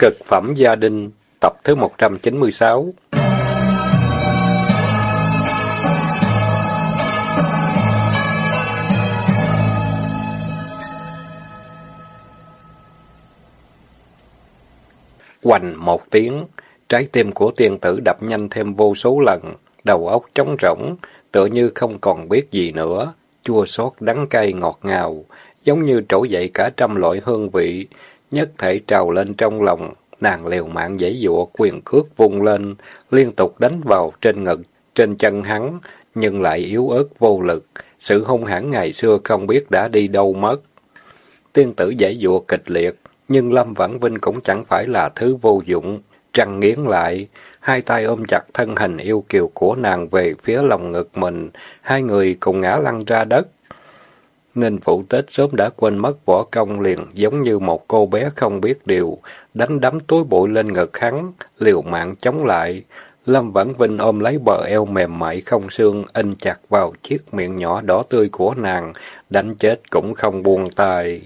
Cực phẩm gia đình, tập thứ 196 Hoành một tiếng, trái tim của tiên tử đập nhanh thêm vô số lần, đầu óc trống rỗng, tựa như không còn biết gì nữa, chua xót đắng cay ngọt ngào, giống như trỗi dậy cả trăm loại hương vị, nhất thể trào lên trong lòng, nàng liều mạng dãy dụa quyền cước vung lên, liên tục đánh vào trên ngực, trên chân hắn, nhưng lại yếu ớt vô lực, sự hung hãn ngày xưa không biết đã đi đâu mất. Tiên tử dãy dụa kịch liệt, nhưng Lâm Vãn Vinh cũng chẳng phải là thứ vô dụng, trăng nghiến lại, hai tay ôm chặt thân hình yêu kiều của nàng về phía lòng ngực mình, hai người cùng ngã lăn ra đất. Ninh Phụ Tết sớm đã quên mất võ công liền, giống như một cô bé không biết điều, đánh đấm túi bụi lên ngực hắn, liều mạng chống lại. Lâm Vãn Vinh ôm lấy bờ eo mềm mại không xương, in chặt vào chiếc miệng nhỏ đỏ tươi của nàng, đánh chết cũng không buông tay.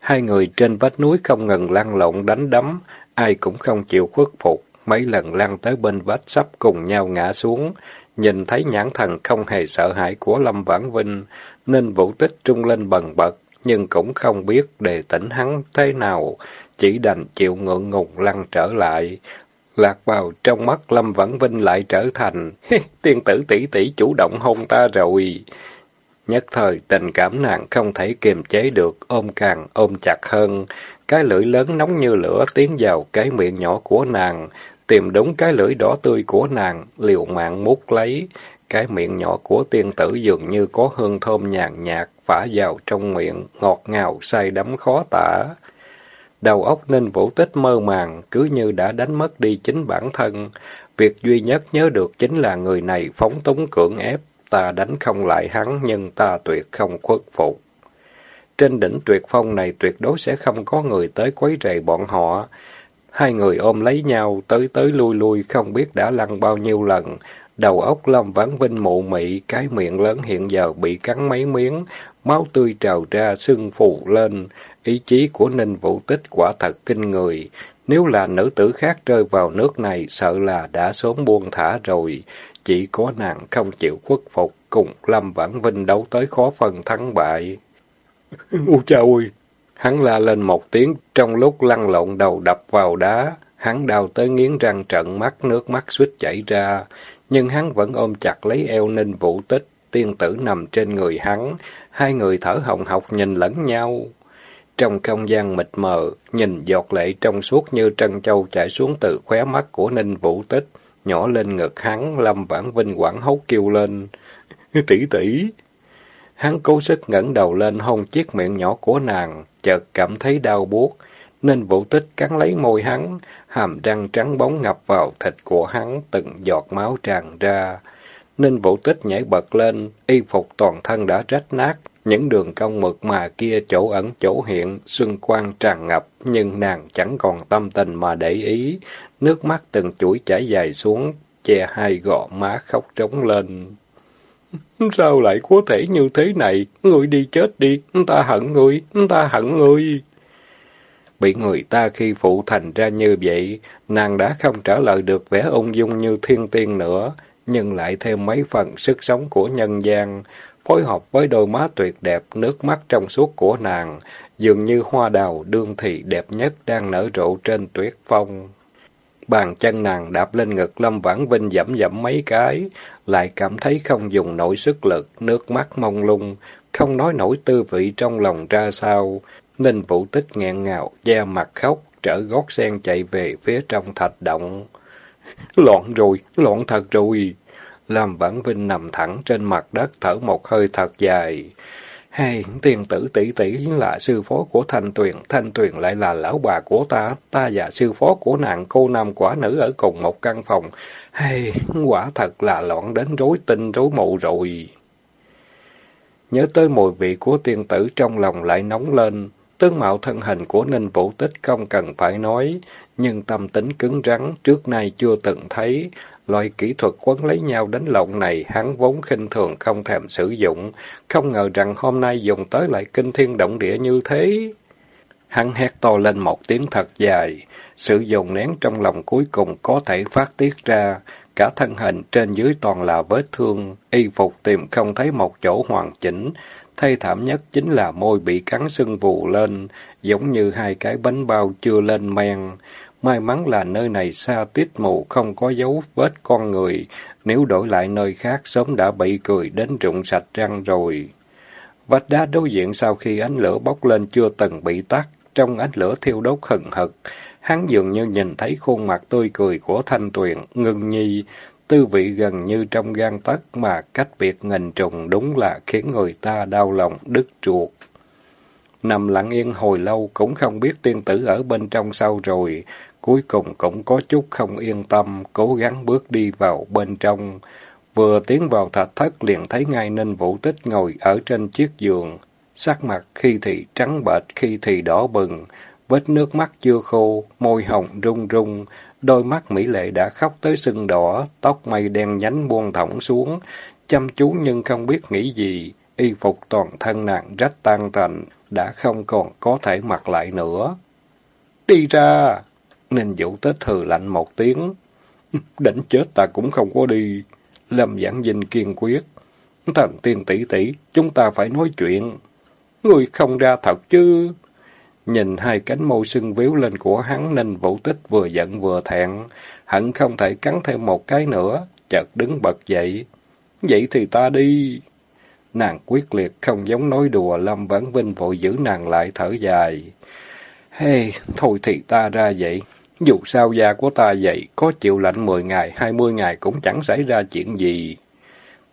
Hai người trên vách núi không ngừng lăn lộn đánh đấm, ai cũng không chịu khuất phục, mấy lần lăn tới bên vách sắp cùng nhau ngã xuống. Nhìn thấy nhãn thần không hề sợ hãi của Lâm Vãn Vinh, nên vũ tích trung lên bần bật, nhưng cũng không biết đề tỉnh hắn thế nào, chỉ đành chịu ngượng ngùng lăn trở lại. Lạc vào trong mắt Lâm vẫn Vinh lại trở thành, tiên tử tỷ tỷ chủ động hôn ta rồi. Nhất thời tình cảm nàng không thể kiềm chế được, ôm càng ôm chặt hơn. Cái lưỡi lớn nóng như lửa tiến vào cái miệng nhỏ của nàng, tìm đúng cái lưỡi đỏ tươi của nàng, liều mạng mút lấy. Cái miệng nhỏ của tiên tử dường như có hương thơm nhàn nhạt, phả vào trong miệng, ngọt ngào, say đắm khó tả. Đầu óc Ninh Vũ Tích mơ màng, cứ như đã đánh mất đi chính bản thân. Việc duy nhất nhớ được chính là người này phóng túng cưỡng ép. Ta đánh không lại hắn, nhưng ta tuyệt không khuất phục. Trên đỉnh tuyệt phong này tuyệt đối sẽ không có người tới quấy rầy bọn họ. Hai người ôm lấy nhau, tới tới lui lui, không biết đã lăn bao nhiêu lần. Đầu óc Lâm Vãn Vinh mụ mị, cái miệng lớn hiện giờ bị cắn mấy miếng, máu tươi trào ra, sưng phù lên. Ý chí của Ninh Vũ Tích quả thật kinh người. Nếu là nữ tử khác rơi vào nước này, sợ là đã sớm buông thả rồi. Chỉ có nàng không chịu khuất phục, cùng Lâm Vãn Vinh đấu tới khó phân thắng bại. Ôi cha ơi! Hắn la lên một tiếng, trong lúc lăn lộn đầu đập vào đá, hắn đau tới nghiến răng trận mắt, nước mắt suýt chảy ra. Nhưng hắn vẫn ôm chặt lấy eo ninh vũ tích, tiên tử nằm trên người hắn, hai người thở hồng hộc nhìn lẫn nhau. Trong không gian mịt mờ, nhìn giọt lệ trong suốt như trân châu chảy xuống từ khóe mắt của ninh vũ tích, nhỏ lên ngực hắn, lâm vãn vinh quảng hấu kêu lên. tỷ tỷ Hắn cố sức ngẩng đầu lên hôn chiếc miệng nhỏ của nàng, chợt cảm thấy đau buốt, nên vũ tích cắn lấy môi hắn, hàm răng trắng bóng ngập vào thịt của hắn, từng giọt máu tràn ra. Ninh vũ tích nhảy bật lên, y phục toàn thân đã rách nát, những đường cong mực mà kia chỗ ẩn chỗ hiện, xuân quang tràn ngập, nhưng nàng chẳng còn tâm tình mà để ý, nước mắt từng chuỗi chảy dài xuống, che hai gò má khóc trống lên. Sao lại có thể như thế này? Ngươi đi chết đi, ta hận ngươi, ta hận ngươi. Bị người ta khi phụ thành ra như vậy, nàng đã không trả lời được vẻ ung dung như thiên tiên nữa, nhưng lại thêm mấy phần sức sống của nhân gian, phối hợp với đôi má tuyệt đẹp, nước mắt trong suốt của nàng, dường như hoa đào đương thị đẹp nhất đang nở rộ trên tuyết phong. Bàn chân nàng đạp lên ngực Lâm Vãn Vinh dẫm dẫm mấy cái, lại cảm thấy không dùng nổi sức lực, nước mắt mông lung, không nói nổi tư vị trong lòng ra sao. Ninh Vũ Tích nghẹn ngào, da mặt khóc, trở gót sen chạy về phía trong thạch động. Loạn rồi, loạn thật rồi. làm Vãn Vinh nằm thẳng trên mặt đất thở một hơi thật dài. Hay, tiền tử tỷ tỷ là sư phó của Thanh Tuyền, Thanh Tuyền lại là lão bà của ta, ta và sư phó của nàng cô nam quả nữ ở cùng một căn phòng. Hay, quả thật là loạn đến rối tinh rối mù rồi. Nhớ tới mùi vị của tiên tử trong lòng lại nóng lên, tướng mạo thân hình của Ninh Vũ Tích không cần phải nói, nhưng tâm tính cứng rắn trước nay chưa từng thấy, Loại kỹ thuật quấn lấy nhau đánh lộn này hắn vốn khinh thường không thèm sử dụng, không ngờ rằng hôm nay dùng tới lại kinh thiên động địa như thế. Hắn hét to lên một tiếng thật dài, sự dồn nén trong lòng cuối cùng có thể phát tiết ra, cả thân hình trên dưới toàn là vết thương, y phục tìm không thấy một chỗ hoàn chỉnh, thay thảm nhất chính là môi bị cắn sưng vù lên, giống như hai cái bánh bao chưa lên men. May mắn là nơi này xa tít mù không có dấu vết con người, nếu đổi lại nơi khác sớm đã bị cười đến rụng sạch răng rồi. Vách đá đối diện sau khi ánh lửa bốc lên chưa từng bị tắt, trong ánh lửa thiêu đốt hừng hực, hắn dường như nhìn thấy khuôn mặt tươi cười của Thanh Tuyền, ngưng nhi, tư vị gần như trong gan tấc mà cách biệt nghìn trùng đúng là khiến người ta đau lòng đứt ruột. Nằm lặng yên hồi lâu cũng không biết tiên tử ở bên trong sau rồi, cuối cùng cũng có chút không yên tâm, cố gắng bước đi vào bên trong. Vừa tiến vào thạch thất liền thấy ngay Ninh Vũ Tích ngồi ở trên chiếc giường, sắc mặt khi thì trắng bệch, khi thì đỏ bừng, vết nước mắt chưa khô, môi hồng rung rung, đôi mắt mỹ lệ đã khóc tới sưng đỏ, tóc mây đen nhánh buông thõng xuống, chăm chú nhưng không biết nghĩ gì, y phục toàn thân nàng rách tan tành, đã không còn có thể mặc lại nữa. Đi ra! Ninh Vũ tết thừ lạnh một tiếng. định chết ta cũng không có đi. Lâm Giảng Vinh kiên quyết. Thần tiên tỷ tỷ, chúng ta phải nói chuyện. Người không ra thật chứ? Nhìn hai cánh môi sưng víu lên của hắn nên vũ tích vừa giận vừa thẹn, hận không thể cắn thêm một cái nữa, chợt đứng bật dậy. Vậy thì ta đi. Nàng quyết liệt không giống nói đùa, Lâm Vãn Vinh vội giữ nàng lại thở dài. Hey, thôi thì ta ra vậy. Dù sao da của ta vậy, có chịu lạnh mười ngày, hai mươi ngày cũng chẳng xảy ra chuyện gì.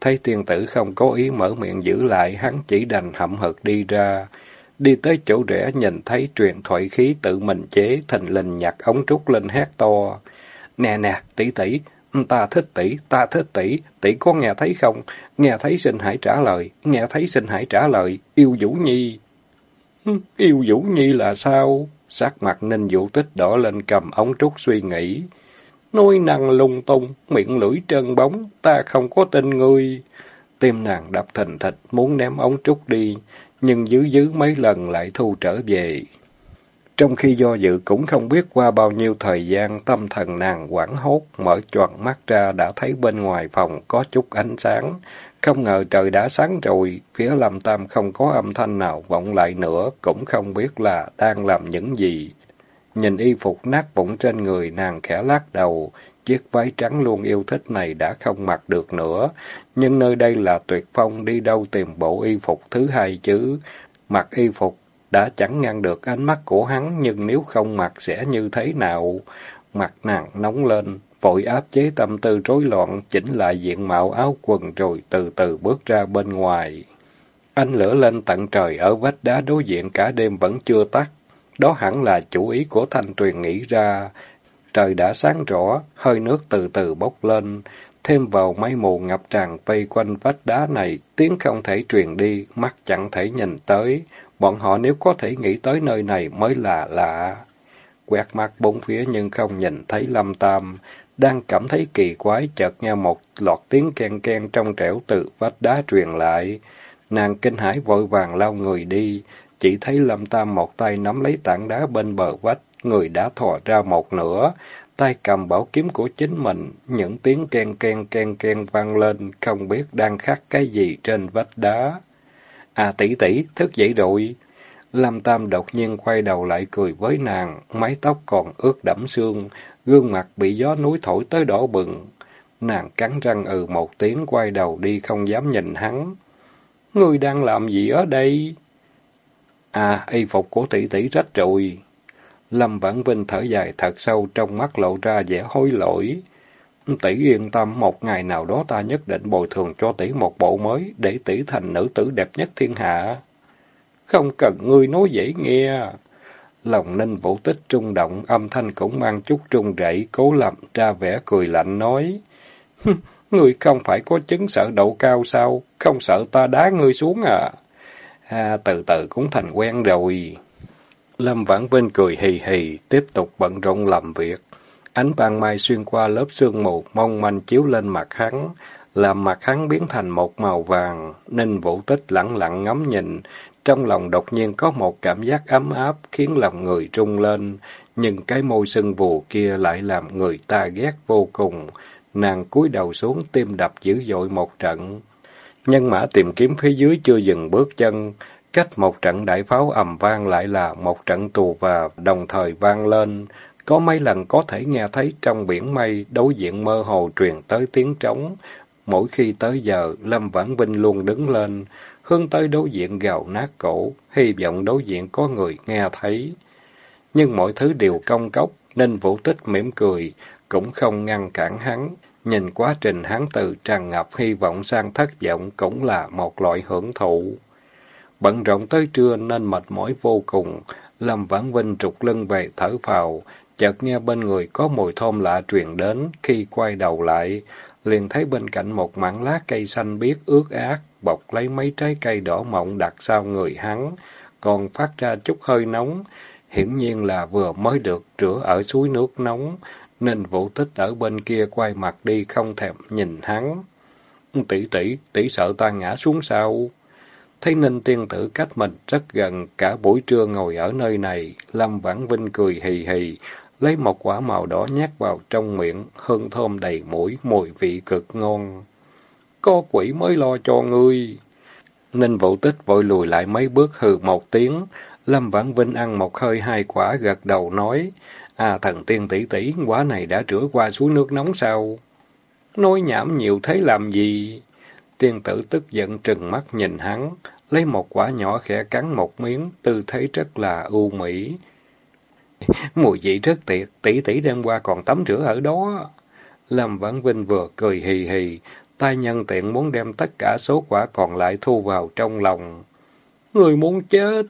Thấy tiên tử không có ý mở miệng giữ lại, hắn chỉ đành hậm hực đi ra. Đi tới chỗ rẽ nhìn thấy truyền thoại khí tự mình chế, thình lình nhặt ống trúc lên hát to. Nè nè, tỷ tỷ, ta thích tỷ, ta thích tỷ, tỷ có nghe thấy không? Nghe thấy xin hãy trả lời, nghe thấy xin hãy trả lời, yêu Vũ Nhi. Yêu Vũ Nhi là sao? Sắc mặt ninh vũ tích đỏ lên cầm ống trúc suy nghĩ. Nói năng lung tung, miệng lưỡi trơn bóng, ta không có tin ngươi. Tim nàng đập thình thịch, muốn ném ống trúc đi, nhưng giữ giữ mấy lần lại thu trở về. Trong khi do dự cũng không biết qua bao nhiêu thời gian, tâm thần nàng quảng hốt, mở choàng mắt ra đã thấy bên ngoài phòng có chút ánh sáng. Không ngờ trời đã sáng rồi, phía Lâm Tam không có âm thanh nào vọng lại nữa, cũng không biết là đang làm những gì. Nhìn y phục nát vụn trên người nàng khẽ lắc đầu, chiếc váy trắng luôn yêu thích này đã không mặc được nữa. Nhưng nơi đây là tuyệt phong, đi đâu tìm bộ y phục thứ hai chứ. Mặc y phục đã chẳng ngăn được ánh mắt của hắn, nhưng nếu không mặc sẽ như thế nào? Mặt nàng nóng lên, vội áp chế tâm tư rối loạn, chỉnh lại diện mạo áo quần rồi từ từ bước ra bên ngoài. Ánh lửa lên tận trời ở vách đá đối diện cả đêm vẫn chưa tắt. Đó hẳn là chủ ý của Thanh Tuyền nghĩ ra. Trời đã sáng rõ, hơi nước từ từ bốc lên, thêm vào mây mù ngập tràn vây quanh vách đá này, tiếng không thể truyền đi, mắt chẳng thể nhìn tới. Bọn họ nếu có thể nghĩ tới nơi này mới là lạ. Quẹt mắt bốn phía nhưng không nhìn thấy Lâm Tam, đang cảm thấy kỳ quái, chợt nghe một loạt tiếng ken ken trong trẻo từ vách đá truyền lại. Nàng kinh hãi vội vàng lao người đi, chỉ thấy Lâm Tam một tay nắm lấy tảng đá bên bờ vách, người đã thò ra một nửa, tay cầm bảo kiếm của chính mình, những tiếng ken ken ken ken vang lên, không biết đang khắc cái gì trên vách đá. À tỷ tỷ, thức dậy rồi. Lâm Tam đột nhiên quay đầu lại cười với nàng, mái tóc còn ướt đẫm sương, gương mặt bị gió núi thổi tới đỏ bừng. Nàng cắn răng ừ một tiếng quay đầu đi không dám nhìn hắn. Ngươi đang làm gì ở đây? À, y phục của tỷ tỷ rách rồi. Lâm Vãn Vinh thở dài thật sâu trong mắt lộ ra vẻ hối lỗi. Tỷ yên tâm, một ngày nào đó ta nhất định bồi thường cho tỷ một bộ mới, để tỷ thành nữ tử đẹp nhất thiên hạ. Không cần ngươi nói dễ nghe. Lòng ninh vũ tích trung động, âm thanh cũng mang chút trung rẩy, cố làm ra vẻ cười lạnh nói. Ngươi không phải có chứng sợ độ cao sao? Không sợ ta đá ngươi xuống à? À, từ từ cũng thành quen rồi. Lâm Vãn Vinh cười hì hì, tiếp tục bận rộn làm việc. Ánh ban mai xuyên qua lớp sương mù, mong manh chiếu lên mặt hắn, làm mặt hắn biến thành một màu vàng. Ninh Vũ Tích lặng lặng ngắm nhìn, Trong lòng đột nhiên có một cảm giác ấm áp khiến lòng người rung lên, nhưng cái môi sưng vù kia lại làm người ta ghét vô cùng. Nàng cúi đầu xuống tim đập dữ dội một trận. Nhân mã tìm kiếm phía dưới chưa dừng bước chân, cách một trận đại pháo ầm vang lại là một trận tù và đồng thời vang lên. Có mấy lần có thể nghe thấy trong biển mây đối diện mơ hồ truyền tới tiếng trống. Mỗi khi tới giờ, Lâm Vãn Vinh luôn đứng lên, hướng tới đối diện gào nát cổ, hy vọng đối diện có người nghe thấy. Nhưng mọi thứ đều công cốc, nên vũ tích mỉm cười, cũng không ngăn cản hắn. Nhìn quá trình hắn từ tràn ngập hy vọng sang thất vọng cũng là một loại hưởng thụ. Bận rộn tới trưa nên mệt mỏi vô cùng, Lâm Vãn Vinh trục lưng về thở phào, chợt nghe bên người có mùi thơm lạ truyền đến, khi quay đầu lại, liền thấy bên cạnh một mảng lá cây xanh biếc ướt át, bọc lấy mấy trái cây đỏ mọng đặt sau người hắn, còn phát ra chút hơi nóng, hiển nhiên là vừa mới được rửa ở suối nước nóng, nên vũ tích ở bên kia quay mặt đi không thèm nhìn hắn. Tỷ tỷ, tỷ sợ ta ngã xuống sao? Thấy Ninh tiên tử cách mình rất gần, cả buổi trưa ngồi ở nơi này, Lâm Vãn Vinh cười hì hì, lấy một quả màu đỏ nhét vào trong miệng, hương thơm đầy mũi, mùi vị cực ngon. Có quỷ mới lo cho ngươi. Ninh Vũ Tích vội lùi lại mấy bước hừ một tiếng, Lâm Vãn Vinh ăn một hơi hai quả gật đầu nói, À thần tiên tỷ tỷ, quả này đã rửa qua suối nước nóng sao? Nói nhảm nhiều thế làm gì? Tiên tử tức giận trừng mắt nhìn hắn, lấy một quả nhỏ khẽ cắn một miếng, tư thế rất là ưu mỹ. Mùi vị rất tuyệt, tỷ tỷ đêm qua còn tắm rửa ở đó. Lâm Vãn Vinh vừa cười hì hì, tay nhân tiện muốn đem tất cả số quả còn lại thu vào trong lòng. Người muốn chết!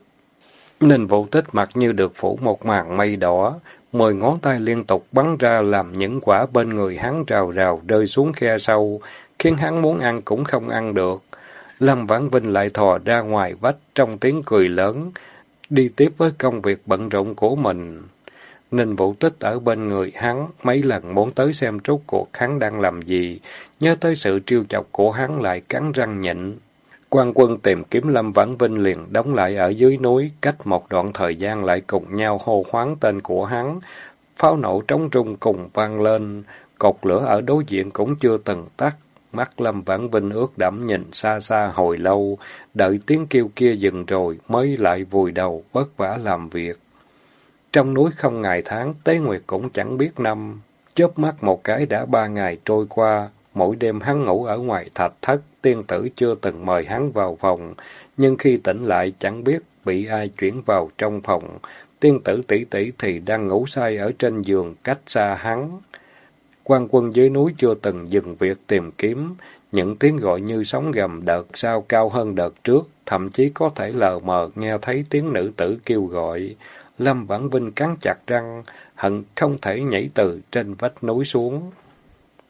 Ninh Vũ tích mặt như được phủ một màn mây đỏ, mười ngón tay liên tục bắn ra làm những quả bên người hắn rào rào rơi xuống khe sâu, khiến hắn muốn ăn cũng không ăn được. Lâm Vãn Vinh lại thò ra ngoài vách trong tiếng cười lớn, đi tiếp với công việc bận rộn của mình. Ninh Vũ Tích ở bên người hắn, mấy lần muốn tới xem rốt cuộc hắn đang làm gì, nhớ tới sự triêu chọc của hắn lại cắn răng nhịn. quan quân tìm kiếm Lâm Vãn Vinh liền đóng lại ở dưới núi, cách một đoạn thời gian lại cùng nhau hô hoáng tên của hắn. Pháo nổ trống trung cùng vang lên, cột lửa ở đối diện cũng chưa từng tắt. Mắt Lâm Vãn Vinh ướt đẫm nhìn xa xa hồi lâu, đợi tiếng kêu kia dừng rồi mới lại vùi đầu vất vả làm việc. Trong núi không ngày tháng, Tế Nguyệt cũng chẳng biết năm. Chớp mắt một cái đã ba ngày trôi qua, mỗi đêm hắn ngủ ở ngoài thạch thất, tiên tử chưa từng mời hắn vào phòng, nhưng khi tỉnh lại chẳng biết bị ai chuyển vào trong phòng. Tiên tử tỷ tỷ thì đang ngủ say ở trên giường cách xa hắn quan quân dưới núi chưa từng dừng việc tìm kiếm, những tiếng gọi như sóng gầm đợt sau cao hơn đợt trước, thậm chí có thể lờ mờ nghe thấy tiếng nữ tử kêu gọi. Lâm Vãn Vinh cắn chặt răng, hận không thể nhảy từ trên vách núi xuống.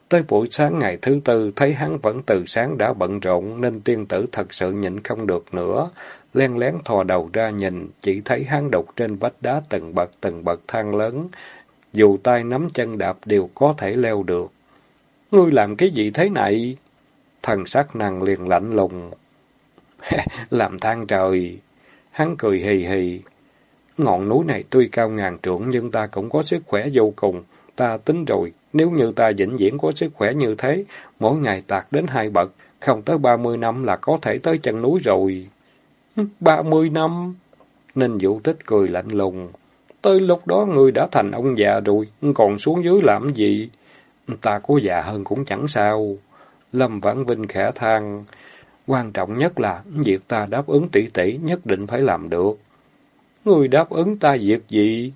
Tới buổi sáng ngày thứ tư, thấy hắn vẫn từ sáng đã bận rộn, nên tiên tử thật sự nhịn không được nữa. Len lén thò đầu ra nhìn, chỉ thấy hắn đục trên vách đá từng bậc từng bậc thang lớn. Dù tay nắm chân đạp đều có thể leo được. Ngươi làm cái gì thế này? Thần sắc nàng liền lạnh lùng. làm thang trời. Hắn cười hì hì, Ngọn núi này tuy cao ngàn trượng nhưng ta cũng có sức khỏe vô cùng. Ta tính rồi, nếu như ta vĩnh viễn có sức khỏe như thế, mỗi ngày tạc đến hai bậc, không tới ba mươi năm là có thể tới chân núi rồi. Ba mươi năm? Ninh Vũ Tích cười lạnh lùng. Tới lúc đó ngươi đã thành ông già rồi, còn xuống dưới làm gì? Ta có già hơn cũng chẳng sao. Lâm Vãn Vinh khẽ than. Quan trọng nhất là việc ta đáp ứng tỷ tỷ nhất định phải làm được. Người đáp ứng ta việc gì?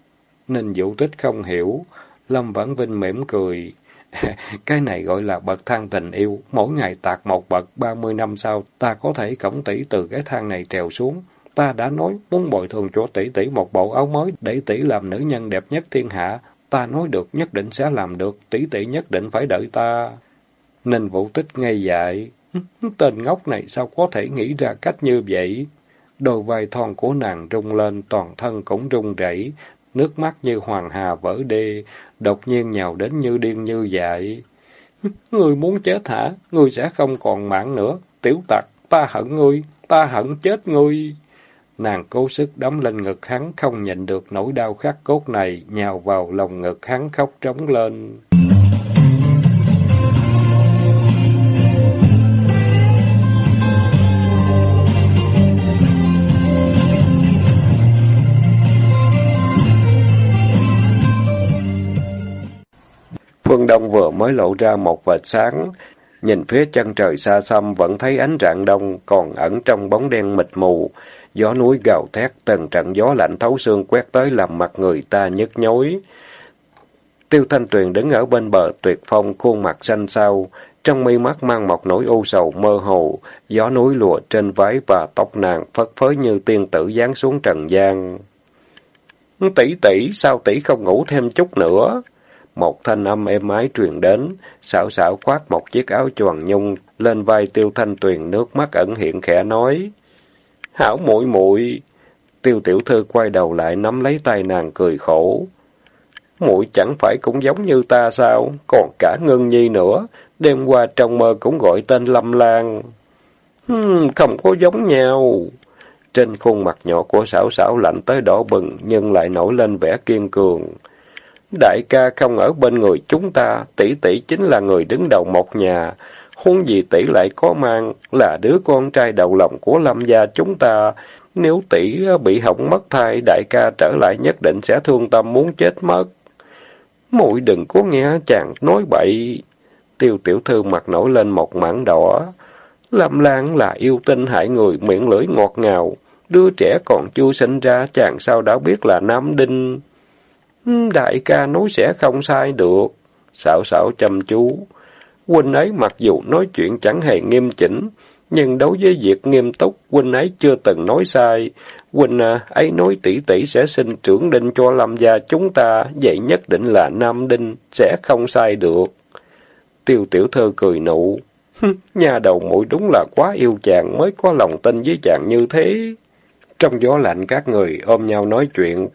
Ninh Vũ Tích không hiểu. Lâm Vãn Vinh mỉm cười. cái này gọi là bậc thang tình yêu. Mỗi ngày tạc một bậc, ba mươi năm sau, ta có thể cổng tỷ từ cái thang này trèo xuống. Ta đã nói muốn bồi thường cho tỷ tỷ một bộ áo mới để tỷ làm nữ nhân đẹp nhất thiên hạ. Ta nói được nhất định sẽ làm được, tỷ tỷ nhất định phải đợi ta. Ninh Vũ Tích ngây dại. Tên ngốc này sao có thể nghĩ ra cách như vậy? Đôi vai thon của nàng rung lên, toàn thân cũng rung rẩy, nước mắt như hoàng hà vỡ đê, đột nhiên nhào đến như điên như dại. Ngươi muốn chết hả? Ngươi sẽ không còn mạng nữa. Tiểu tặc, ta hận ngươi, ta hận chết ngươi. Nàng cố sức đóng lên ngực hắn, không nhịn được nỗi đau khắc cốt này, nhào vào lòng ngực hắn khóc trống lên. Phương Đông vừa mới lộ ra một vệt sáng, nhìn phía chân trời xa xăm vẫn thấy ánh rạng đông còn ẩn trong bóng đen mịt mù, gió núi gào thét, từng trận gió lạnh thấu xương quét tới làm mặt người ta nhức nhối. Tiêu Thanh Tuyền đứng ở bên bờ tuyệt phong, khuôn mặt xanh xao, trong mi mắt mang một nỗi u sầu mơ hồ, gió núi lùa trên váy và tóc nàng phất phới như tiên tử giáng xuống trần gian. Tỷ tỷ, sao tỷ không ngủ thêm chút nữa? Một thanh âm êm ái truyền đến, xảo xảo khoác một chiếc áo choàng nhung lên vai Tiêu Thanh Tuyền nước mắt ẩn hiện khẽ nói: "Hảo muội muội." Tiêu tiểu thư quay đầu lại nắm lấy tay nàng cười khổ. "Muội chẳng phải cũng giống như ta sao, còn cả Ngân Nhi nữa, đêm qua trong mơ cũng gọi tên Lâm Lan." Hmm, không có giống nhau." Trên khuôn mặt nhỏ của xảo xảo lạnh tới đỏ bừng nhưng lại nổi lên vẻ kiên cường. Đại ca không ở bên người chúng ta, tỷ tỷ chính là người đứng đầu một nhà. Huống gì tỷ lại có mang, là đứa con trai đầu lòng của lâm gia chúng ta. Nếu tỷ bị hỏng mất thai, đại ca trở lại nhất định sẽ thương tâm muốn chết mất. muội đừng có nghe chàng nói bậy. Tiêu tiểu thư mặt nổi lên một mảng đỏ. Lâm Lan là yêu tinh hại người, miệng lưỡi ngọt ngào. Đứa trẻ còn chưa sinh ra, chàng sao đã biết là Nam Đinh. Đại ca nói sẽ không sai được. sảo sảo chăm chú. Huynh ấy mặc dù nói chuyện chẳng hề nghiêm chỉnh, nhưng đối với việc nghiêm túc, huynh ấy chưa từng nói sai. Huynh à, ấy nói tỷ tỷ sẽ sinh trưởng đinh cho lâm gia chúng ta, vậy nhất định là nam đinh, sẽ không sai được. Tiêu tiểu thơ cười nụ. Nhà đầu mũi đúng là quá yêu chàng mới có lòng tin với chàng như thế. Trong gió lạnh các người ôm nhau nói chuyện,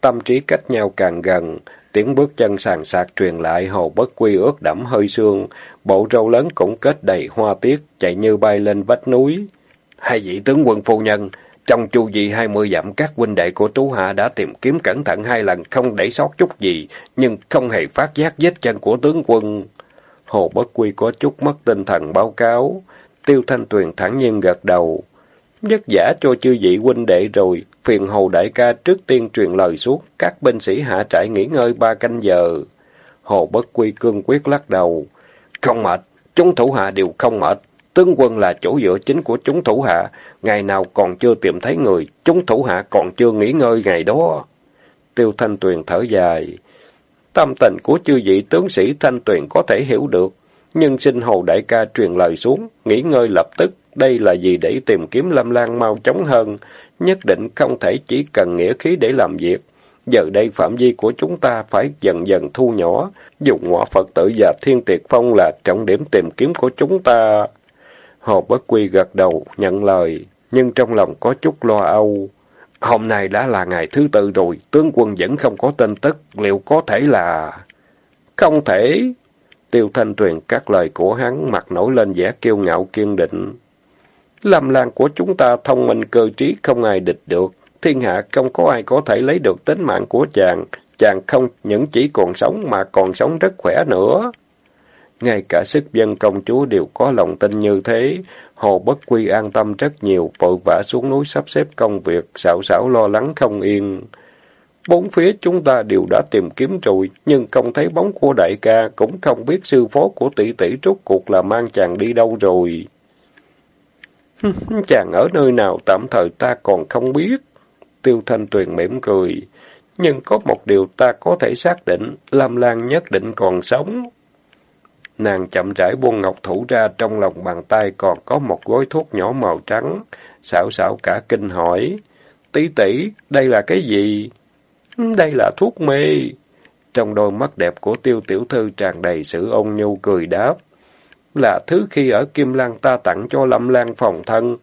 tâm trí cách nhau càng gần, tiếng bước chân sàn sạc truyền lại hồ bất quy ướt đẫm hơi sương, bộ râu lớn cũng kết đầy hoa tiết, chạy như bay lên vách núi. Hai vị tướng quân phu nhân, trong chu vi hai mươi dặm các huynh đệ của Tú Hạ đã tìm kiếm cẩn thận hai lần không để sót chút gì, nhưng không hề phát giác vết chân của tướng quân. Hồ Bất Quy có chút mất tinh thần báo cáo. Tiêu Thanh Tuyền thẳng nhiên gật đầu. Vất giả cho chư vị huynh đệ rồi, phiền hầu đại ca trước tiên truyền lời xuống, các binh sĩ hạ trại nghỉ ngơi ba canh giờ. Hồ Bất Quy cương quyết lắc đầu. Không mệt, chúng thủ hạ đều không mệt. Tướng quân là chỗ dựa chính của chúng thủ hạ, ngày nào còn chưa tìm thấy người, chúng thủ hạ còn chưa nghỉ ngơi ngày đó. Tiêu Thanh Tuyền thở dài. Tâm tình của chư vị tướng sĩ Thanh Tuyền có thể hiểu được, nhưng xin Hồ Đại ca truyền lời xuống, nghỉ ngơi lập tức, đây là gì để tìm kiếm Lâm Lan mau chóng hơn, nhất định không thể chỉ cần nghĩa khí để làm việc. Giờ đây phạm vi của chúng ta phải dần dần thu nhỏ, dùng ngọa Phật tử và thiên tiệt phong là trọng điểm tìm kiếm của chúng ta. Hồ Bất Quy gật đầu, nhận lời, nhưng trong lòng có chút lo âu. Hôm nay đã là ngày thứ tư rồi, tướng quân vẫn không có tin tức, liệu có thể là... Không thể. Tiêu Thanh Tuyền các lời của hắn, mặt nổi lên vẻ kiêu ngạo kiên định. Làm Lan của chúng ta thông minh cơ trí không ai địch được. Thiên hạ không có ai có thể lấy được tính mạng của chàng. Chàng không những chỉ còn sống mà còn sống rất khỏe nữa. Ngay cả sức dân công chúa đều có lòng tin như thế. Hồ Bất Quy an tâm rất nhiều, vội vã xuống núi sắp xếp công việc, xạo xảo lo lắng không yên. Bốn phía chúng ta đều đã tìm kiếm rồi, nhưng không thấy bóng của đại ca, cũng không biết sư phó của tỷ tỷ rốt cuộc là mang chàng đi đâu rồi. Chàng ở nơi nào tạm thời ta còn không biết. Tiêu Thanh Tuyền mỉm cười. Nhưng có một điều ta có thể xác định, Lam Lan nhất định còn sống. Nàng chậm rãi buông ngọc thủ ra trong lòng bàn tay còn có một gói thuốc nhỏ màu trắng. Xảo xảo cả kinh hỏi. Tỷ tỷ, đây là cái gì? Đây là thuốc mê. Trong đôi mắt đẹp của tiêu tiểu thư tràn đầy sự ôn nhu cười đáp là thứ khi ở Kim Lan ta tặng cho Lâm Lan phòng thân,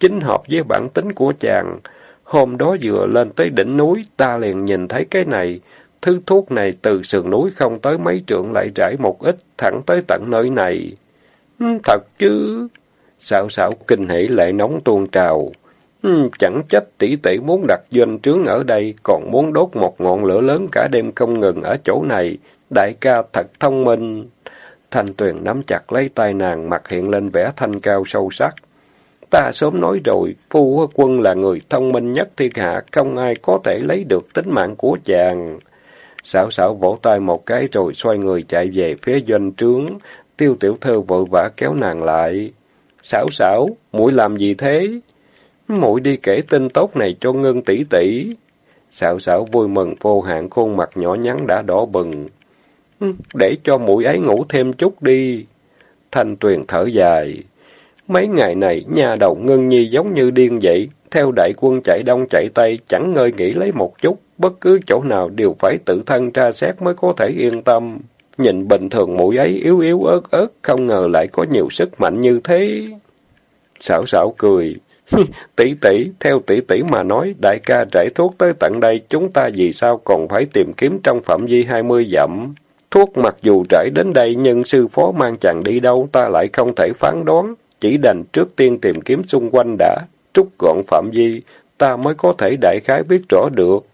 chính hợp với bản tính của chàng. Hôm đó vừa lên tới đỉnh núi, ta liền nhìn thấy cái này. Thứ thuốc này từ sườn núi không tới mấy trượng lại rải một ít, thẳng tới tận nơi này. Ừ, thật chứ? Xạo xạo kinh hỉ lại nóng tuôn trào. Ừ, chẳng trách tỷ tỷ muốn đặt doanh trướng ở đây, còn muốn đốt một ngọn lửa lớn cả đêm không ngừng ở chỗ này. Đại ca thật thông minh. Thanh Tuyền nắm chặt lấy tay nàng, mặt hiện lên vẻ thanh cao sâu sắc. Ta sớm nói rồi, phu quân là người thông minh nhất thiên hạ, không ai có thể lấy được tính mạng của chàng. Xảo xảo vỗ tay một cái rồi xoay người chạy về phía doanh trướng. Tiêu tiểu thư vội vã kéo nàng lại. Xảo xảo, muội làm gì thế? muội đi kể tin tốt này cho ngân tỷ tỷ. Xảo xảo vui mừng vô hạn khuôn mặt nhỏ nhắn đã đỏ bừng. Để cho mũi ấy ngủ thêm chút đi. Thanh tuyền thở dài. Mấy ngày này, nhà đầu ngân nhi giống như điên vậy. Theo đại quân chạy đông chạy tây, chẳng ngơi nghỉ lấy một chút. Bất cứ chỗ nào đều phải tự thân tra xét mới có thể yên tâm. Nhìn bình thường mũi ấy yếu yếu ớt ớt, không ngờ lại có nhiều sức mạnh như thế. Xảo xảo cười. tỷ tỷ, theo tỷ tỷ mà nói, đại ca trải thuốc tới tận đây, chúng ta vì sao còn phải tìm kiếm trong phạm vi hai mươi dặm? Thuốc mặc dù trải đến đây, nhưng sư phó mang chàng đi đâu, ta lại không thể phán đoán. Chỉ đành trước tiên tìm kiếm xung quanh đã, trút gọn phạm vi, ta mới có thể đại khái biết rõ được.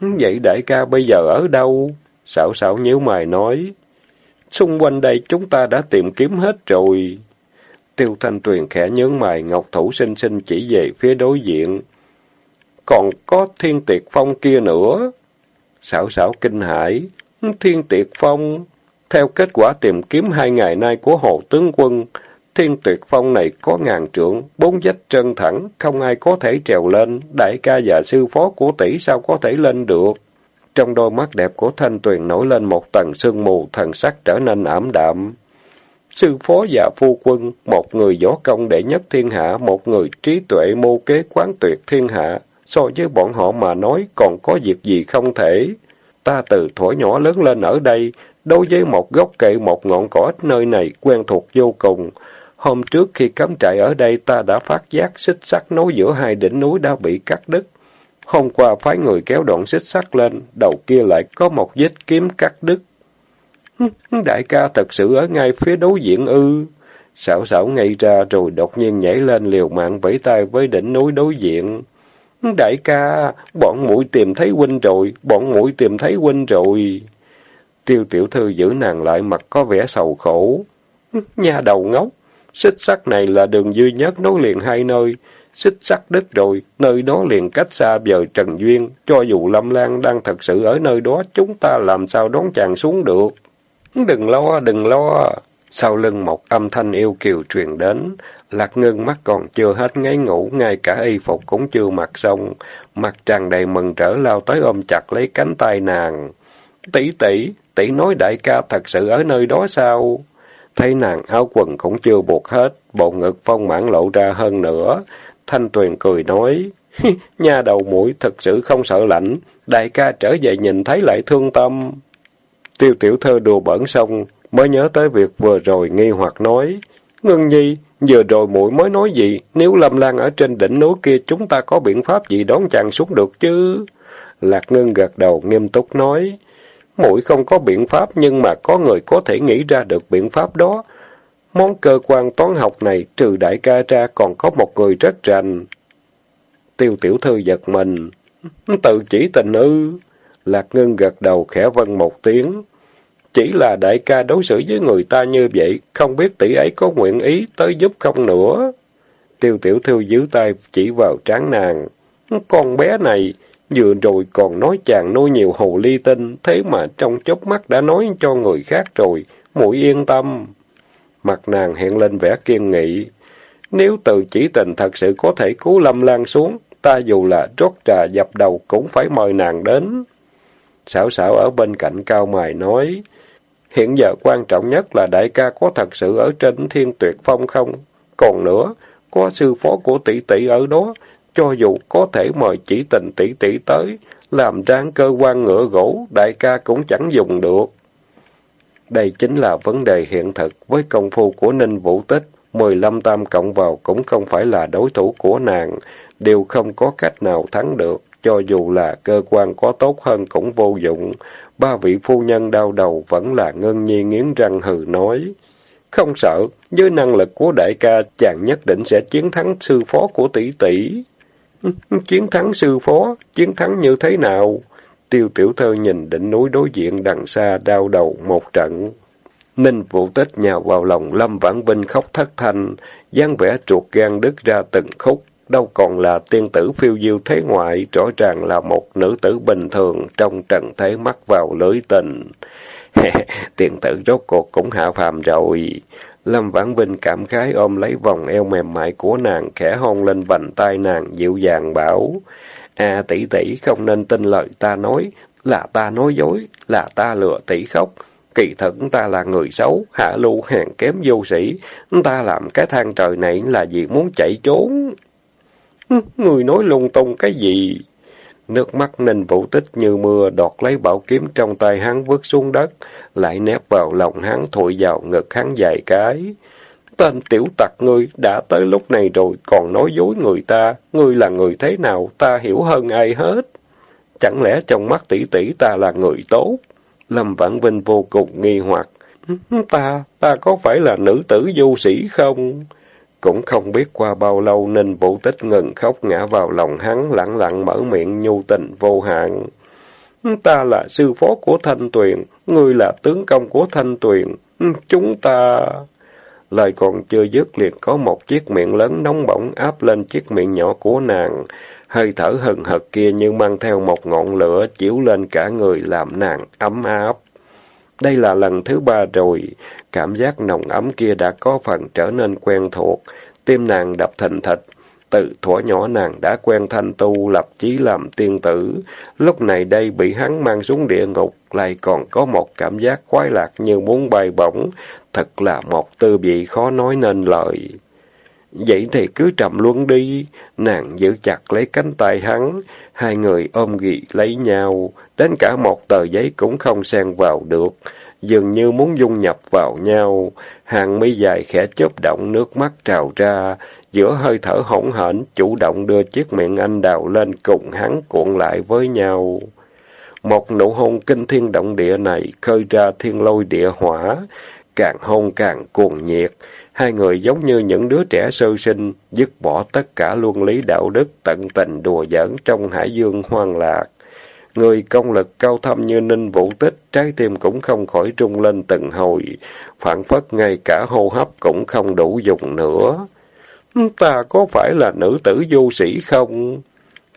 Vậy đại ca bây giờ ở đâu? sảo sảo nhíu mày nói. Xung quanh đây chúng ta đã tìm kiếm hết rồi. Tiêu Thanh Tuyền khẽ nhướng mày, Ngọc Thủ sinh sinh chỉ về phía đối diện. Còn có thiên tiệt phong kia nữa. sảo sảo kinh hãi. Thiên tiệt phong. Theo kết quả tìm kiếm hai ngày nay của Hồ Tướng Quân, thiên tuyệt phong này có ngàn trượng, bốn vách trơn thẳng, không ai có thể trèo lên, đại ca và sư phó của tỷ sao có thể lên được. Trong đôi mắt đẹp của Thanh Tuyền nổi lên một tầng sương mù, thần sắc trở nên ảm đạm. Sư phó và phu quân, một người võ công đệ nhất thiên hạ, một người trí tuệ mưu kế quán tuyệt thiên hạ. So với bọn họ mà nói còn có việc gì không thể. Ta từ thuở nhỏ lớn lên ở đây, đối với một gốc kệ một ngọn cỏ nơi này quen thuộc vô cùng. Hôm trước khi cắm trại ở đây ta đã phát giác xích sắt nối giữa hai đỉnh núi đã bị cắt đứt. Hôm qua phái người kéo đoạn xích sắt lên, đầu kia lại có một vết kiếm cắt đứt. Đại ca thật sự ở ngay phía đối diện ư. Xảo xảo ngay ra rồi đột nhiên nhảy lên liều mạng vẫy tay với đỉnh núi đối diện. Đại ca, bọn mũi tìm thấy huynh rồi, bọn mũi tìm thấy huynh rồi. Tiêu tiểu thư giữ nàng lại mặt có vẻ sầu khổ. Nhà đầu ngốc, xích sắt này là đường duy nhất nối liền hai nơi. Xích sắt đứt rồi, nơi đó liền cách xa vời Trần Duyên. Cho dù Lâm Lan đang thật sự ở nơi đó, chúng ta làm sao đón chàng xuống được. Đừng lo, đừng lo. Sau lưng một âm thanh yêu kiều truyền đến, Lạc Ngân mắt còn chưa hết ngáy ngủ, ngay cả y phục cũng chưa mặc xong, mặt tràn đầy mừng trở lao tới ôm chặt lấy cánh tay nàng. Tỷ tỷ, tỷ nói đại ca thật sự ở nơi đó sao? Thấy nàng áo quần cũng chưa buộc hết, bộ ngực phong mãn lộ ra hơn nữa. Thanh Tuyền cười nói, nhà đầu mũi thật sự không sợ lạnh, đại ca trở về nhìn thấy lại thương tâm. Tiêu tiểu thơ đùa bẩn xong, mới nhớ tới việc vừa rồi nghi hoặc nói. Ngân nhi, vừa rồi muội mới nói gì, nếu Lâm Lan ở trên đỉnh núi kia chúng ta có biện pháp gì đón chàng xuống được chứ? Lạc Ngân gật đầu nghiêm túc nói. Muội không có biện pháp nhưng mà có người có thể nghĩ ra được biện pháp đó. Món cơ quan toán học này trừ đại ca ra còn có một người rất rành. Tiêu tiểu thư giật mình. Tự chỉ tình ư. Lạc Ngân gật đầu khẽ vân một tiếng. Chỉ là đại ca đối xử với người ta như vậy, không biết tỷ ấy có nguyện ý tới giúp không nữa. Tiêu tiểu thư giữ tay chỉ vào trán nàng. Con bé này, vừa rồi còn nói chàng nuôi nhiều hồ ly tinh, thế mà trong chớp mắt đã nói cho người khác rồi, muội yên tâm. Mặt nàng hiện lên vẻ kiên nghị. Nếu từ chỉ tình thật sự có thể cứu Lâm Lan xuống, ta dù là rót trà dập đầu cũng phải mời nàng đến. sảo sảo ở bên cạnh cao mài nói, hiện giờ quan trọng nhất là đại ca có thật sự ở trên thiên tuyệt phong không? Còn nữa, có sư phó của tỷ tỷ ở đó, cho dù có thể mời chỉ tình tỷ tỷ tới, làm ráng cơ quan ngựa gỗ, đại ca cũng chẳng dùng được. Đây chính là vấn đề hiện thực với công phu của Ninh Vũ Tích. Mười lăm tam cộng vào cũng không phải là đối thủ của nàng, đều không có cách nào thắng được. Cho dù là cơ quan có tốt hơn cũng vô dụng. Ba vị phu nhân đau đầu vẫn là ngân nhi nghiến răng hừ nói. Không sợ, với năng lực của đại ca, chàng nhất định sẽ chiến thắng sư phó của tỷ tỷ. Chiến thắng sư phó, chiến thắng như thế nào? Tiêu tiểu thơ nhìn đỉnh núi đối diện đằng xa đau đầu một trận. Ninh Vũ Tích nhào vào lòng Lâm Vãn Vinh khóc thất thanh, dáng vẻ chuột gan đứt ra từng khúc, đâu còn là tiên tử phiêu diêu thế ngoại, rõ ràng là một nữ tử bình thường trong trần thế mắc vào lưới tình. tiên tử rốt cuộc cũng hạ phàm rồi. Lâm Vãn Vinh cảm khái ôm lấy vòng eo mềm mại của nàng, khẽ hôn lên vành tay nàng, dịu dàng bảo. À tỷ tỷ không nên tin lời ta nói, là ta nói dối, là ta lừa tỷ khóc. Kỳ thật ta là người xấu, hạ lưu hèn kém vô sĩ. Ta làm cái thang trời này là vì muốn chạy trốn. Người nói lung tung cái gì? Nước mắt ninh vũ tích như mưa đọt lấy bảo kiếm trong tay hắn vứt xuống đất, lại nép vào lòng hắn thổi vào ngực hắn dài cái. Tên tiểu tặc ngươi đã tới lúc này rồi còn nói dối người ta, ngươi là người thế nào ta hiểu hơn ai hết. Chẳng lẽ trong mắt tỷ tỷ ta là người tốt? Lâm Vãn Vinh vô cùng nghi hoặc. Ta, ta có phải là nữ tử du sĩ không? Cũng không biết qua bao lâu nên vũ tích ngừng khóc ngã vào lòng hắn, lặng lặng mở miệng nhu tình vô hạn. Ta là sư phó của Thanh Tuyền, ngươi là tướng công của Thanh Tuyền, chúng ta... Lời còn chưa dứt liền có một chiếc miệng lớn nóng bỏng áp lên chiếc miệng nhỏ của nàng. Hơi thở hừng hực kia như mang theo một ngọn lửa chiếu lên cả người làm nàng ấm áp. Đây là lần thứ ba rồi, cảm giác nồng ấm kia đã có phần trở nên quen thuộc, tim nàng đập thình thịch. Từ thuở nhỏ nàng đã quen thanh tu, lập chí làm tiên tử. Lúc này đây bị hắn mang xuống địa ngục, lại còn có một cảm giác khoái lạc như muốn bay bổng. Thật là một tư vị khó nói nên lời. Vậy thì cứ trầm luôn đi. Nàng giữ chặt lấy cánh tay hắn. Hai người ôm ghì lấy nhau. Đến cả một tờ giấy cũng không xen vào được. Dường như muốn dung nhập vào nhau. Hàng mi dài khẽ chớp động nước mắt trào ra. Giữa hơi thở hỗn hển, chủ động đưa chiếc miệng anh đào lên cùng hắn cuộn lại với nhau. Một nụ hôn kinh thiên động địa này khơi ra thiên lôi địa hỏa, càng hôn càng cuồng nhiệt. Hai người giống như những đứa trẻ sơ sinh, dứt bỏ tất cả luân lý đạo đức, tận tình đùa giỡn trong hải dương hoang lạc. Người công lực cao thâm như ninh vũ tích, trái tim cũng không khỏi trung lên từng hồi, phản phất ngay cả hô hấp cũng không đủ dùng nữa. Ta có phải là nữ tử vô sĩ không?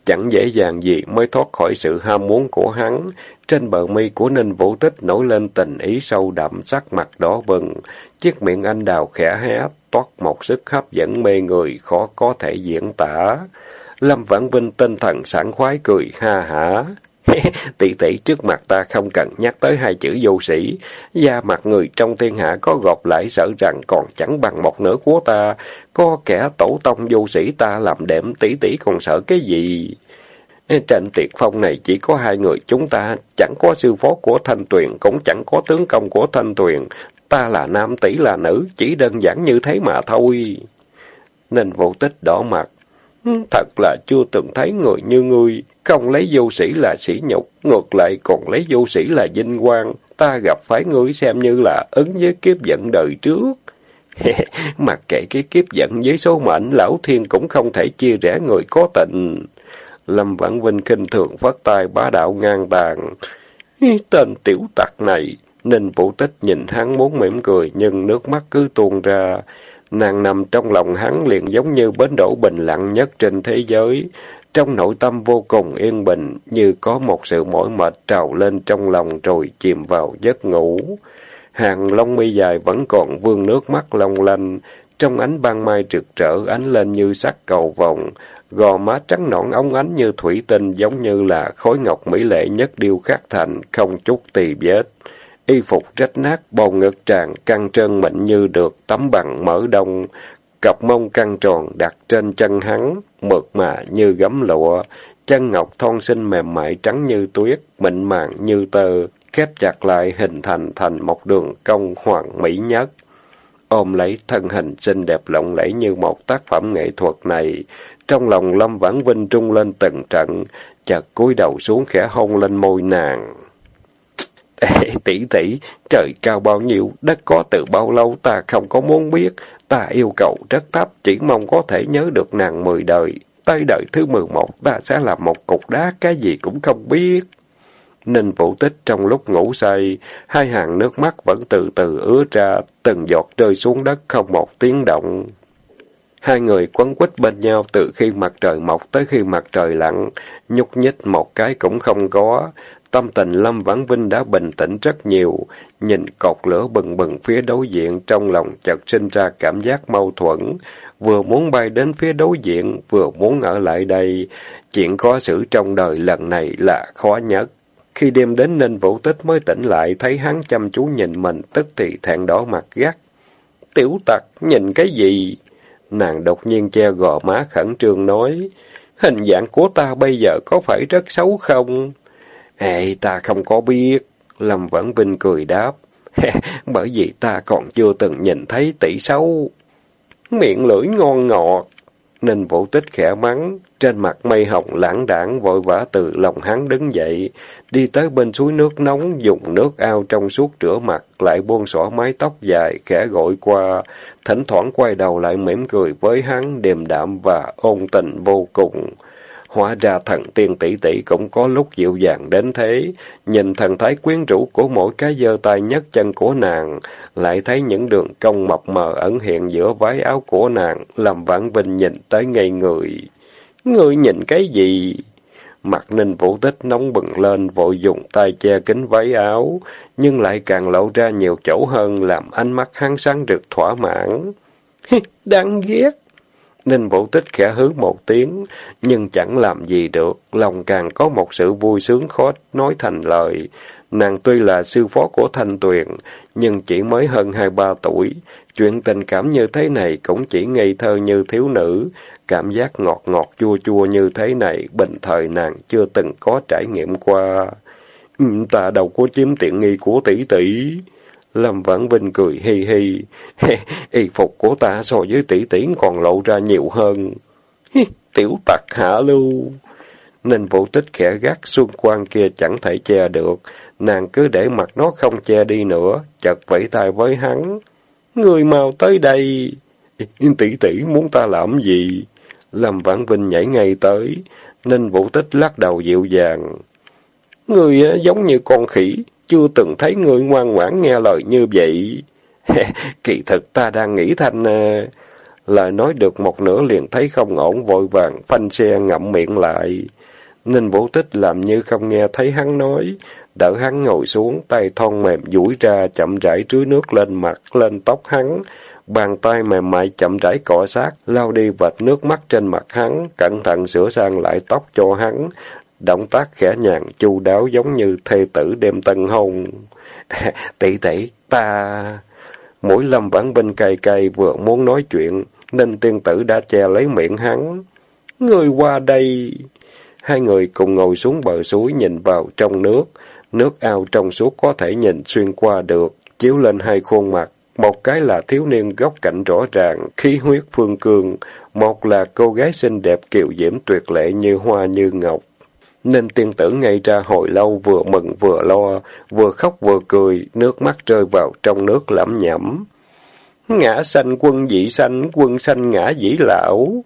Chẳng dễ dàng gì mới thoát khỏi sự ham muốn của hắn. Trên bờ mi của Ninh Vũ Tích nổi lên tình ý sâu đậm, sắc mặt đỏ bừng. Chiếc miệng anh đào khẽ hé, toát một sức hấp dẫn mê người, khó có thể diễn tả. Lâm Vãn Vinh tinh thần sảng khoái cười ha hả. tỷ tỷ trước mặt ta không cần nhắc tới hai chữ vô sĩ. Da mặt người trong thiên hạ có gọp lại sợ rằng còn chẳng bằng một nửa của ta. Có kẻ tổ tông vô sĩ ta làm đệm tỷ tỷ còn sợ cái gì? Trên tiệc phong này chỉ có hai người chúng ta, chẳng có sư phó của Thanh Tuyền, cũng chẳng có tướng công của Thanh Tuyền. Ta là nam tỷ là nữ, chỉ đơn giản như thế mà thôi. Nên vô tích đỏ mặt. Ừ, thật là chưa từng thấy người như ngươi, không lấy vô sĩ là sĩ nhục, ngược lại còn lấy vô sĩ là vinh quang. Ta gặp phải ngươi xem như là ứng với kiếp giận đời trước. Mặc kệ cái kiếp giận với số mệnh, lão thiên cũng không thể chia rẽ người có tình. Lâm Vãn Vinh kinh thường phát tay bá đạo ngang tàn. Tên tiểu tặc này, Ninh Vũ Tích nhìn hắn muốn mỉm cười, nhưng nước mắt cứ tuôn ra. Nàng nằm trong lòng hắn liền giống như bến đổ bình lặng nhất trên thế giới. Trong nội tâm vô cùng yên bình, như có một sự mỏi mệt trào lên trong lòng rồi chìm vào giấc ngủ. Hàng lông mi dài vẫn còn vương nước mắt long lanh, trong ánh ban mai rực rỡ ánh lên như sắc cầu vồng gò má trắng nõn ống ánh như thủy tinh giống như là khối ngọc mỹ lệ nhất điêu khắc thành, không chút tì vết. Y phục rách nát, bầu ngực tràn, căng trơn mịn như được tấm bằng mở đông, cặp mông căng tròn đặt trên chân hắn, mượt mà như gấm lụa, chân ngọc thon xinh mềm mại trắng như tuyết, mịn màng như tơ, khép chặt lại hình thành thành một đường cong hoàn mỹ nhất. Ôm lấy thân hình xinh đẹp lộng lẫy như một tác phẩm nghệ thuật này, trong lòng Lâm Vãn Vinh trung lên từng trận, chợt cúi đầu xuống khẽ hôn lên môi nàng. Tỷ tỷ, trời cao bao nhiêu, đất có từ bao lâu ta không có muốn biết. Ta yêu cầu rất thấp, chỉ mong có thể nhớ được nàng mười đời. Tới đời thứ mười một, ta sẽ là một cục đá, cái gì cũng không biết. Ninh Vũ Tích trong lúc ngủ say, hai hàng nước mắt vẫn từ từ ứa ra, từng giọt rơi xuống đất không một tiếng động. Hai người quấn quýt bên nhau từ khi mặt trời mọc tới khi mặt trời lặn, nhúc nhích một cái cũng không có. Tâm tình Lâm Vãn Vinh đã bình tĩnh rất nhiều, nhìn cột lửa bừng bừng phía đối diện trong lòng chợt sinh ra cảm giác mâu thuẫn, vừa muốn bay đến phía đối diện, vừa muốn ở lại đây. Chuyện khó xử trong đời lần này là khó nhất. Khi đêm đến nên vũ tích mới tỉnh lại, thấy hắn chăm chú nhìn mình, tức thì thẹn đỏ mặt gắt. Tiểu tặc, nhìn cái gì? Nàng đột nhiên che gò má khẩn trương nói, hình dạng của ta bây giờ có phải rất xấu không? Ê, ta không có biết. Lâm Vãn Vinh cười đáp, bởi vì ta còn chưa từng nhìn thấy tỷ xấu. Miệng lưỡi ngon ngọt. Ninh vũ tích khẽ mắng, trên mặt mây hồng lãng đảng vội vã từ lòng hắn đứng dậy, đi tới bên suối nước nóng, dùng nước ao trong suốt rửa mặt, lại buông xõa mái tóc dài, khẽ gọi qua, thỉnh thoảng quay đầu lại mỉm cười với hắn, điềm đạm và ôn tình vô cùng. Hóa ra thần tiên tỷ tỷ cũng có lúc dịu dàng đến thế. Nhìn thần thái quyến rũ của mỗi cái giơ tay nhất chân của nàng, lại thấy những đường cong mập mờ ẩn hiện giữa váy áo của nàng, làm vãn vinh nhìn tới ngây người. Người nhìn cái gì? Mặt ninh vũ tích nóng bừng lên, vội dùng tay che kính váy áo, nhưng lại càng lộ ra nhiều chỗ hơn, làm ánh mắt hắn sáng rực thỏa mãn. Đáng ghét! Ninh Vũ Tích khẽ hứ một tiếng, nhưng chẳng làm gì được, lòng càng có một sự vui sướng khó nói thành lời. Nàng tuy là sư phó của Thanh Tuyền, nhưng chỉ mới hơn hai ba tuổi. Chuyện tình cảm như thế này cũng chỉ ngây thơ như thiếu nữ. Cảm giác ngọt ngọt chua chua như thế này, bình thời nàng chưa từng có trải nghiệm qua. Ta đâu có chiếm tiện nghi của tỷ tỷ. Lâm Vãn Vinh cười hi hi. Y phục của ta so với tỷ tỷ còn lộ ra nhiều hơn. Hi, tiểu tặc hạ lưu. Ninh vũ tích khẽ gắt xuân quan kia chẳng thể che được. Nàng cứ để mặt nó không che đi nữa. Chật vẫy tay với hắn. Người mau tới đây. Tỷ tỷ muốn ta làm gì? Lâm Vãn Vinh nhảy ngay tới. Ninh vũ tích lắc đầu dịu dàng. Người à, giống như con khỉ chưa từng thấy người ngoan ngoãn nghe lời như vậy. Kỳ thực ta đang nghĩ thanh... Ờ, lời nói được một nửa liền thấy không ổn, vội vàng phanh xe ngậm miệng lại. Ninh Vũ Tích làm như không nghe thấy hắn nói, đỡ hắn ngồi xuống, tay thon mềm duỗi ra, chậm rãi trưới nước lên mặt, lên tóc hắn. Bàn tay mềm mại chậm rãi cọ sát, lau đi vệt nước mắt trên mặt hắn, cẩn thận sửa sang lại tóc cho hắn, Động tác khẽ nhàng, chu đáo giống như thê tử đêm tân hôn. tỷ tỷ, ta... Mũi lâm vãn binh cay cay vừa muốn nói chuyện, nên tiên tử đã che lấy miệng hắn. Người qua đây... Hai người cùng ngồi xuống bờ suối nhìn vào trong nước. Nước ao trong suốt có thể nhìn xuyên qua được, chiếu lên hai khuôn mặt. Một cái là thiếu niên góc cạnh rõ ràng, khí huyết phương cương. Một là cô gái xinh đẹp kiều diễm tuyệt lệ như hoa như ngọc nên tiên tử ngay ra hồi lâu vừa mừng vừa lo, vừa khóc vừa cười, nước mắt rơi vào trong nước lẩm nhẩm. Ngã sanh quân dĩ sanh, quân sanh ngã dĩ lão.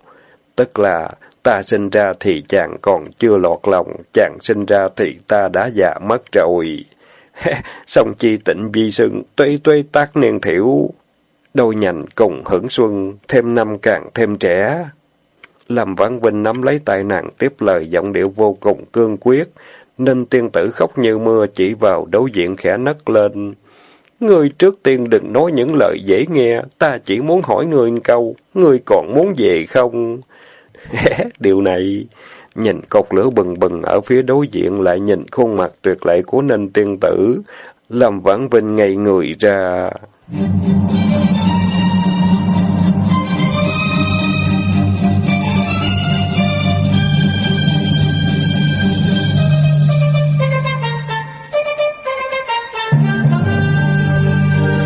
Tức là, ta sinh ra thì chàng còn chưa lọt lòng, chàng sinh ra thì ta đã già mất rồi. Song chi tịnh vi sưng, tuê tuê tác niên thiểu. Đôi nhành cùng hưởng xuân, thêm năm càng thêm trẻ. Lâm Vãn Vinh nắm lấy tay nàng tiếp lời giọng điệu vô cùng cương quyết, nên tiên tử khóc như mưa chỉ vào đối diện khẽ nấc lên. Ngươi trước tiên đừng nói những lời dễ nghe, ta chỉ muốn hỏi ngươi câu, ngươi còn muốn về không? Điều này, nhìn cột lửa bừng bừng ở phía đối diện lại nhìn khuôn mặt tuyệt lệ của ninh tiên tử, làm vãn vinh ngây người ra.